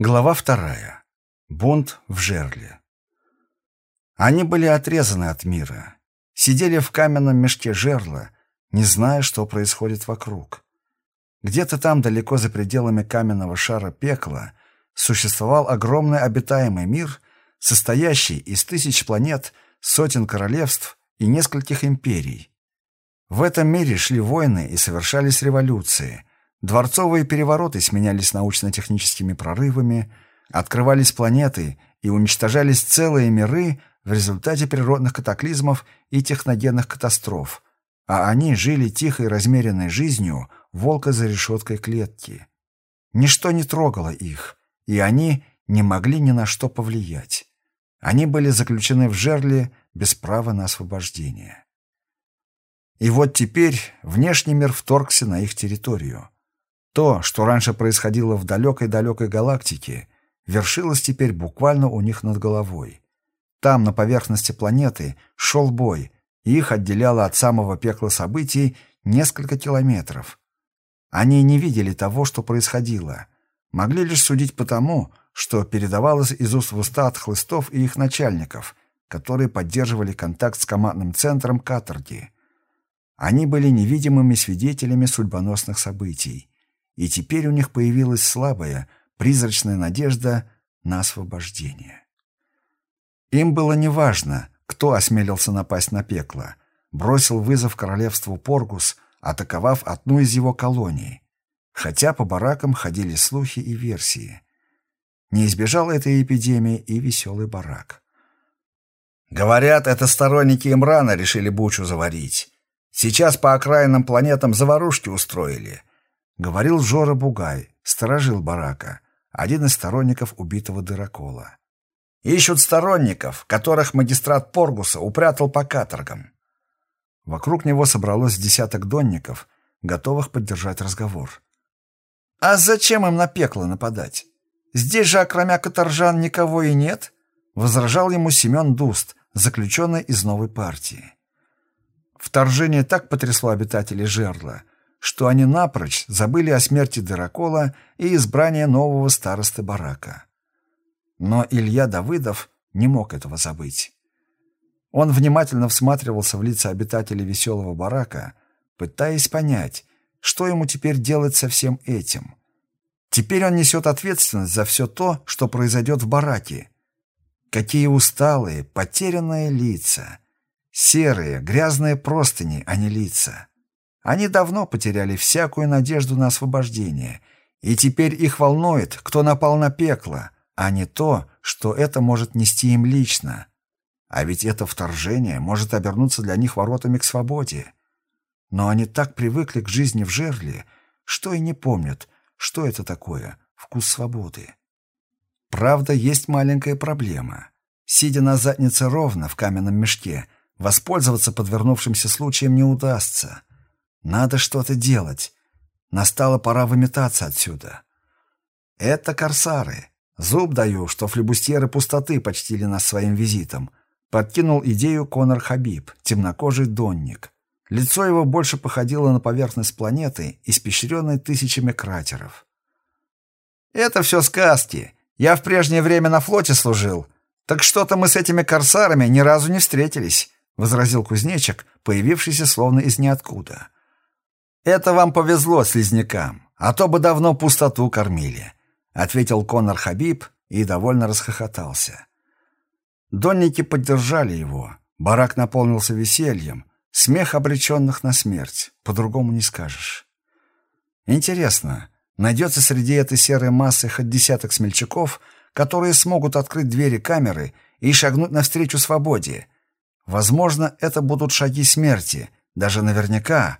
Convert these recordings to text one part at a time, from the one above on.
Глава вторая. Бунт в жерле. Они были отрезаны от мира, сидели в каменном мешке жерла, не зная, что происходит вокруг. Где-то там, далеко за пределами каменного шара пекла, существовал огромный обитаемый мир, состоящий из тысяч планет, сотен королевств и нескольких империй. В этом мире шли войны и совершались революции – Дворцовые перевороты сменялись научно-техническими прорывами, открывались планеты и уничтожались целые миры в результате природных катаклизмов и техногенных катастроф, а они жили тихой размеренной жизнью волка за решеткой клетки. Ничто не трогало их, и они не могли ни на что повлиять. Они были заключены в жерле без права на освобождение. И вот теперь внешний мир вторгся на их территорию. То, что раньше происходило в далекой-далекой галактике, вершилось теперь буквально у них над головой. Там, на поверхности планеты, шел бой, и их отделяло от самого пекла событий несколько километров. Они не видели того, что происходило, могли лишь судить по тому, что передавалось из уст в уста от хлыстов и их начальников, которые поддерживали контакт с командным центром каторги. Они были невидимыми свидетелями судьбоносных событий и теперь у них появилась слабая, призрачная надежда на освобождение. Им было неважно, кто осмелился напасть на пекло, бросил вызов королевству Поргус, атаковав одну из его колоний, хотя по баракам ходили слухи и версии. Не избежал этой эпидемии и веселый барак. Говорят, это сторонники Имрана решили бучу заварить. Сейчас по окраинным планетам заварушки устроили — Говорил Жора Бугай, сторожил барака, один из сторонников убитого дырокола. Ищут сторонников, которых магистрат Поргуса упрятал по каторгам. Вокруг него собралось десяток донников, готовых поддержать разговор. «А зачем им на пекло нападать? Здесь же, окромя каторжан, никого и нет», — возражал ему Семен Дуст, заключенный из новой партии. Вторжение так потрясло обитателей жерла — что они напрочь забыли о смерти Дырокола и избрании нового старосты барака. Но Илья Давыдов не мог этого забыть. Он внимательно всматривался в лица обитателей веселого барака, пытаясь понять, что ему теперь делать со всем этим. Теперь он несет ответственность за все то, что произойдет в бараке. Какие усталые, потерянные лица. Серые, грязные простыни, а не лица. Они давно потеряли всякую надежду на освобождение, и теперь их волнует, кто напал на пекло, а не то, что это может нести им лично. А ведь это вторжение может обернуться для них воротами к свободе. Но они так привыкли к жизни в жерле, что и не помнят, что это такое вкус свободы. Правда, есть маленькая проблема. Сидя на заднице ровно в каменном мешке, воспользоваться подвернувшимся случаем не удастся — надо что-то делать. Настала пора выметаться отсюда. Это корсары. Зуб даю, что флебустьеры пустоты почтили нас своим визитом. Подкинул идею Конор Хабиб, темнокожий донник. Лицо его больше походило на поверхность планеты, испещренной тысячами кратеров. «Это все сказки. Я в прежнее время на флоте служил. Так что-то мы с этими корсарами ни разу не встретились», — возразил кузнечик, появившийся словно из ниоткуда. «Это вам повезло, слизнякам, а то бы давно пустоту кормили», — ответил Конор Хабиб и довольно расхохотался. Донники поддержали его, барак наполнился весельем, смех обреченных на смерть, по-другому не скажешь. Интересно, найдется среди этой серой массы хоть десяток смельчаков, которые смогут открыть двери камеры и шагнуть навстречу свободе. Возможно, это будут шаги смерти, даже наверняка,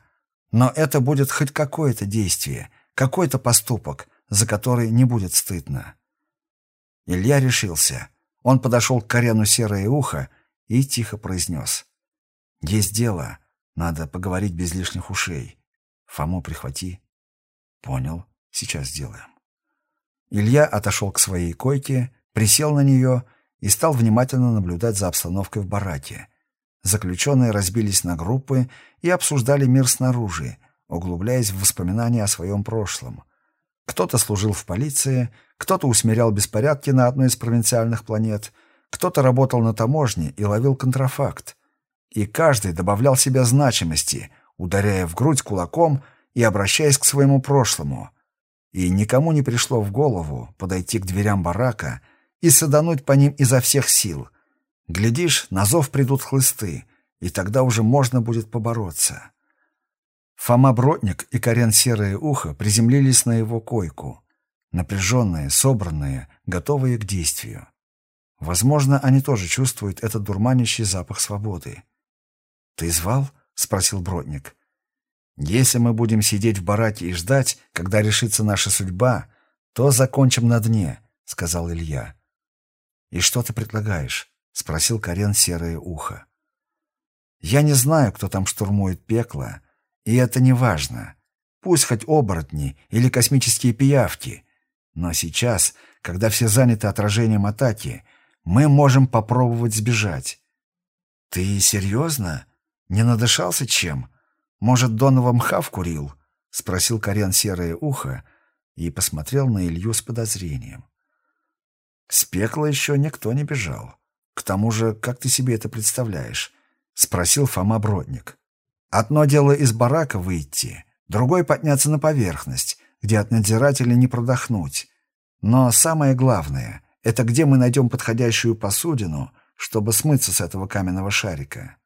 но это будет хоть какое-то действие, какой-то поступок, за который не будет стыдно. Илья решился. Он подошел к Карену серое ухо и тихо произнес. «Есть дело. Надо поговорить без лишних ушей. Фому прихвати». «Понял. Сейчас сделаем». Илья отошел к своей койке, присел на нее и стал внимательно наблюдать за обстановкой в бараке. Заключенные разбились на группы и обсуждали мир снаружи, углубляясь в воспоминания о своем прошлом. Кто-то служил в полиции, кто-то усмирял беспорядки на одной из провинциальных планет, кто-то работал на таможне и ловил контрафакт. И каждый добавлял себе значимости, ударяя в грудь кулаком и обращаясь к своему прошлому. И никому не пришло в голову подойти к дверям барака и садануть по ним изо всех сил. Глядишь, на зов придут хлысты, и тогда уже можно будет побороться. Фома Бродник и Карен Серое Ухо приземлились на его койку, напряженные, собранные, готовые к действию. Возможно, они тоже чувствуют этот дурманящий запах свободы. «Ты звал?» — спросил Бродник. «Если мы будем сидеть в бараке и ждать, когда решится наша судьба, то закончим на дне», — сказал Илья. «И что ты предлагаешь?» — спросил Карен Серое Ухо. «Я не знаю, кто там штурмует пекло, и это не важно. Пусть хоть оборотни или космические пиявки. Но сейчас, когда все заняты отражением атаки, мы можем попробовать сбежать. Ты серьезно? Не надышался чем? Может, Донова мха вкурил? Спросил Карен серое ухо и посмотрел на Илью с подозрением. С пекла еще никто не бежал. К тому же, как ты себе это представляешь? Спросил Фома Бродник. Одно дело из барака выйти, другой подняться на поверхность, где от надзирателя не продохнуть. Но самое главное — это где мы найдем подходящую посудину, чтобы смыться с этого каменного шарика.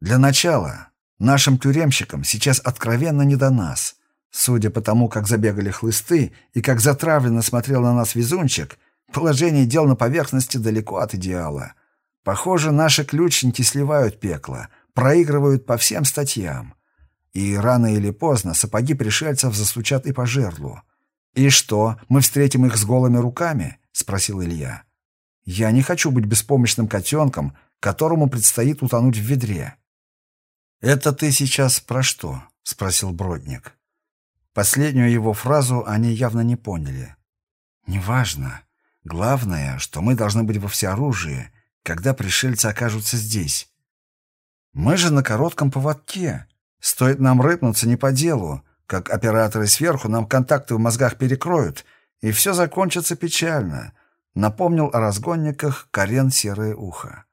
Для начала нашим тюремщикам сейчас откровенно не до нас. Судя по тому, как забегали хлысты и как затравленно смотрел на нас везунчик, положение дел на поверхности далеко от идеала. Похоже, наши ключники сливают пекло — проигрывают по всем статьям. И рано или поздно сапоги пришельцев застучат и по жерлу. «И что, мы встретим их с голыми руками?» — спросил Илья. «Я не хочу быть беспомощным котенком, которому предстоит утонуть в ведре». «Это ты сейчас про что?» — спросил Бродник. Последнюю его фразу они явно не поняли. «Неважно. Главное, что мы должны быть во всеоружии, когда пришельцы окажутся здесь. Мы же на коротком поводке. Стоит нам рыпнуться не по делу, как операторы сверху нам контакты в мозгах перекроют, и все закончится печально», — напомнил о разгонниках Карен Серое Ухо.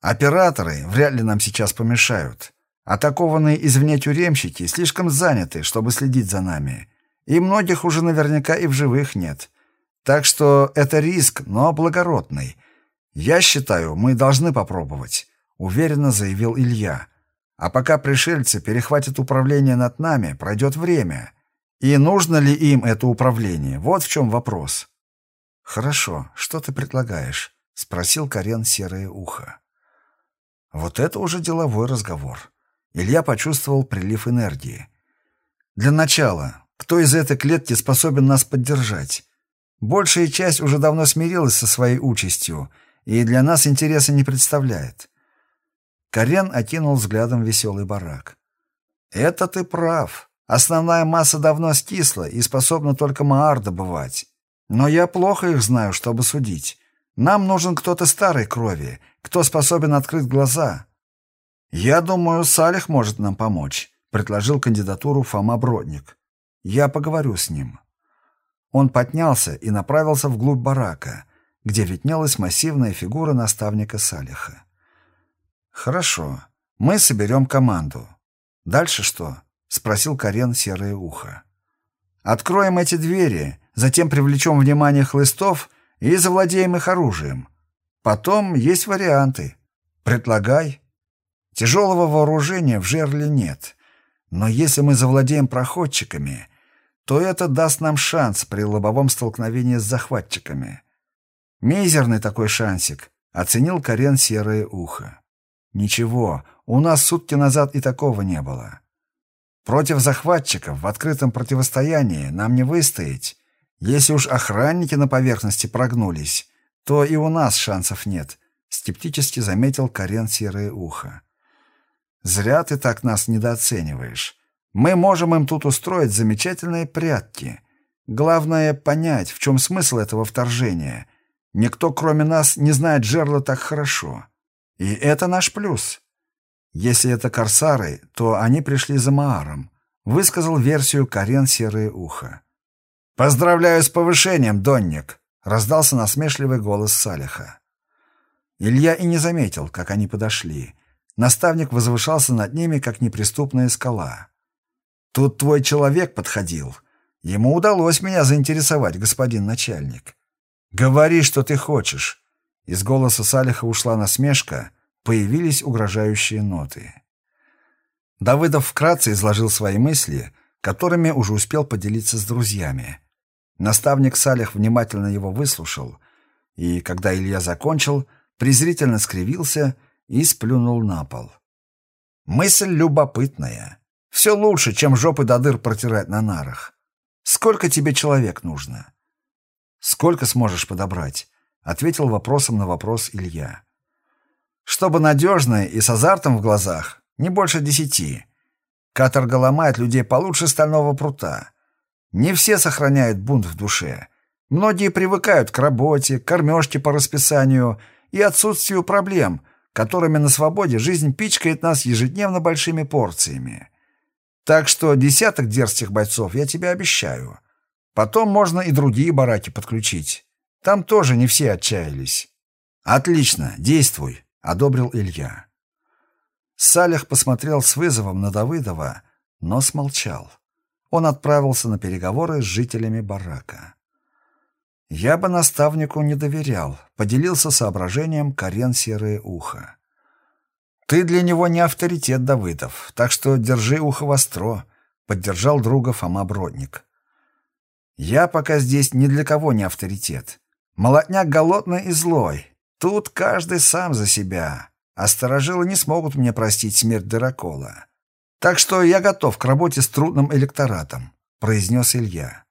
«Операторы вряд ли нам сейчас помешают. Атакованные извне тюремщики слишком заняты, чтобы следить за нами, и многих уже наверняка и в живых нет. Так что это риск, но благородный. Я считаю, мы должны попробовать уверенно заявил Илья. А пока пришельцы перехватят управление над нами, пройдет время. И нужно ли им это управление? Вот в чем вопрос. Хорошо, что ты предлагаешь? Спросил Карен серое ухо. Вот это уже деловой разговор. Илья почувствовал прилив энергии. Для начала, кто из этой клетки способен нас поддержать? Большая часть уже давно смирилась со своей участью и для нас интереса не представляет. Карен окинул взглядом веселый барак. «Это ты прав. Основная масса давно скисла и способна только Маар добывать. Но я плохо их знаю, чтобы судить. Нам нужен кто-то старой крови, кто способен открыть глаза. Я думаю, Салих может нам помочь», — предложил кандидатуру Фома Бродник. «Я поговорю с ним». Он поднялся и направился вглубь барака, где виднелась массивная фигура наставника Салиха. «Хорошо. Мы соберем команду. Дальше что?» — спросил Карен серое ухо. «Откроем эти двери, затем привлечем внимание хлыстов и завладеем их оружием. Потом есть варианты. Предлагай. Тяжелого вооружения в жерле нет, но если мы завладеем проходчиками, то это даст нам шанс при лобовом столкновении с захватчиками. Мизерный такой шансик», — оценил Карен серое ухо. Ничего, у нас сутки назад и такого не было. Против захватчиков в открытом противостоянии нам не выстоять. Если уж охранники на поверхности прогнулись, то и у нас шансов нет, скептически заметил Карен Серое Ухо. Зря ты так нас недооцениваешь. Мы можем им тут устроить замечательные прятки. Главное — понять, в чем смысл этого вторжения. Никто, кроме нас, не знает жерла так хорошо. И это наш плюс. Если это корсары, то они пришли за Мааром, высказал версию Карен Серое Ухо. «Поздравляю с повышением, Донник!» — раздался насмешливый голос Салиха. Илья и не заметил, как они подошли. Наставник возвышался над ними, как неприступная скала. «Тут твой человек подходил. Ему удалось меня заинтересовать, господин начальник. Говори, что ты хочешь». Из голоса Салиха ушла насмешка, появились угрожающие ноты. Давыдов вкратце изложил свои мысли, которыми уже успел поделиться с друзьями. Наставник Салих внимательно его выслушал, и, когда Илья закончил, презрительно скривился и сплюнул на пол. Мысль любопытная. Все лучше, чем жопы до дыр протирать на нарах. Сколько тебе человек нужно? Сколько сможешь подобрать? Ответил вопросом на вопрос Илья. Чтобы надежно и с азартом в глазах, не больше десяти. Каторга ломает людей получше стального прута. Не все сохраняют бунт в душе. Многие привыкают к работе, кормежке по расписанию и отсутствию проблем, которыми на свободе жизнь пичкает нас ежедневно большими порциями. Так что десяток дерзких бойцов я тебе обещаю. Потом можно и другие бараки подключить. Там тоже не все отчаялись. Отлично, действуй, одобрил Илья. Салях посмотрел с вызовом на Давыдова, но смолчал. Он отправился на переговоры с жителями барака. Я бы наставнику не доверял, поделился соображением Карен Серое Ухо. Ты для него не авторитет, Давыдов, так что держи ухо востро, поддержал друга Фома Бродник. Я пока здесь ни для кого не авторитет. Молотняк голодный и злой. Тут каждый сам за себя а старожилы не смогут мне простить смерть Дырокола. Так что я готов к работе с трудным электоратом», — произнес Илья.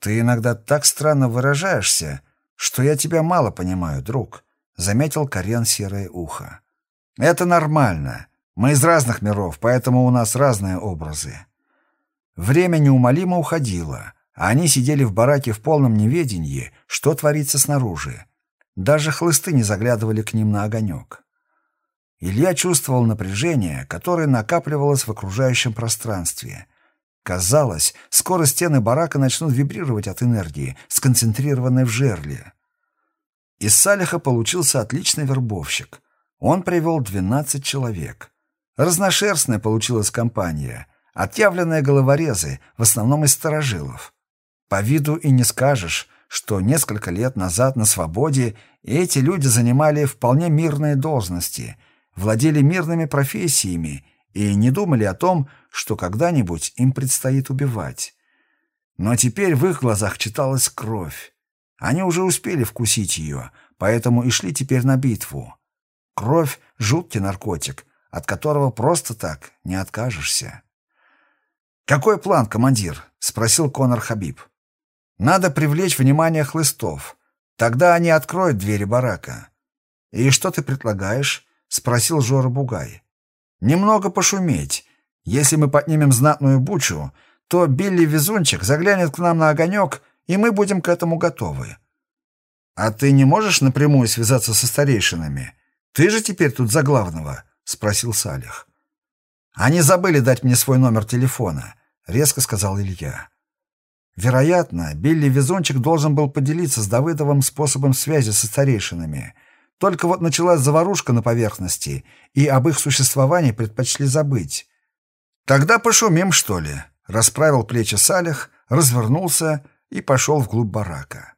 «Ты иногда так странно выражаешься, что я тебя мало понимаю, друг», — заметил Карен Серое Ухо. «Это нормально. Мы из разных миров, поэтому у нас разные образы». Время неумолимо уходило, а они сидели в бараке в полном неведении, что творится снаружи. Даже хлысты не заглядывали к ним на огонек. Илья чувствовал напряжение, которое накапливалось в окружающем пространстве. Казалось, скоро стены барака начнут вибрировать от энергии, сконцентрированной в жерле. Из Салиха получился отличный вербовщик. Он привел 12 человек. Разношерстная получилась компания, отъявленные головорезы, в основном из старожилов. По виду и не скажешь, что несколько лет назад на свободе эти люди занимали вполне мирные должности — владели мирными профессиями и не думали о том, что когда-нибудь им предстоит убивать. Но теперь в их глазах читалась кровь. Они уже успели вкусить ее, поэтому и шли теперь на битву. Кровь — жуткий наркотик, от которого просто так не откажешься. «Какой план, командир?» — спросил Конор Хабиб. «Надо привлечь внимание хлыстов. Тогда они откроют двери барака». «И что ты предлагаешь?» — спросил Жора Бугай. «Немного пошуметь. Если мы поднимем знатную бучу, то Билли Везунчик заглянет к нам на огонек, и мы будем к этому готовы». «А ты не можешь напрямую связаться со старейшинами? Ты же теперь тут за главного?» — спросил Салих. «Они забыли дать мне свой номер телефона», — резко сказал Илья. Вероятно, Билли Везунчик должен был поделиться с Давыдовым способом связи со старейшинами — только вот началась заварушка на поверхности, и об их существовании предпочли забыть. «Тогда пошумим, что ли?» — расправил плечи Салих, развернулся и пошел вглубь барака.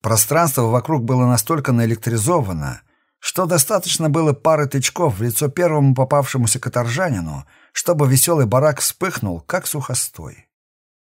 Пространство вокруг было настолько наэлектризовано, что достаточно было пары тычков в лицо первому попавшемуся каторжанину, чтобы веселый барак вспыхнул, как сухостой.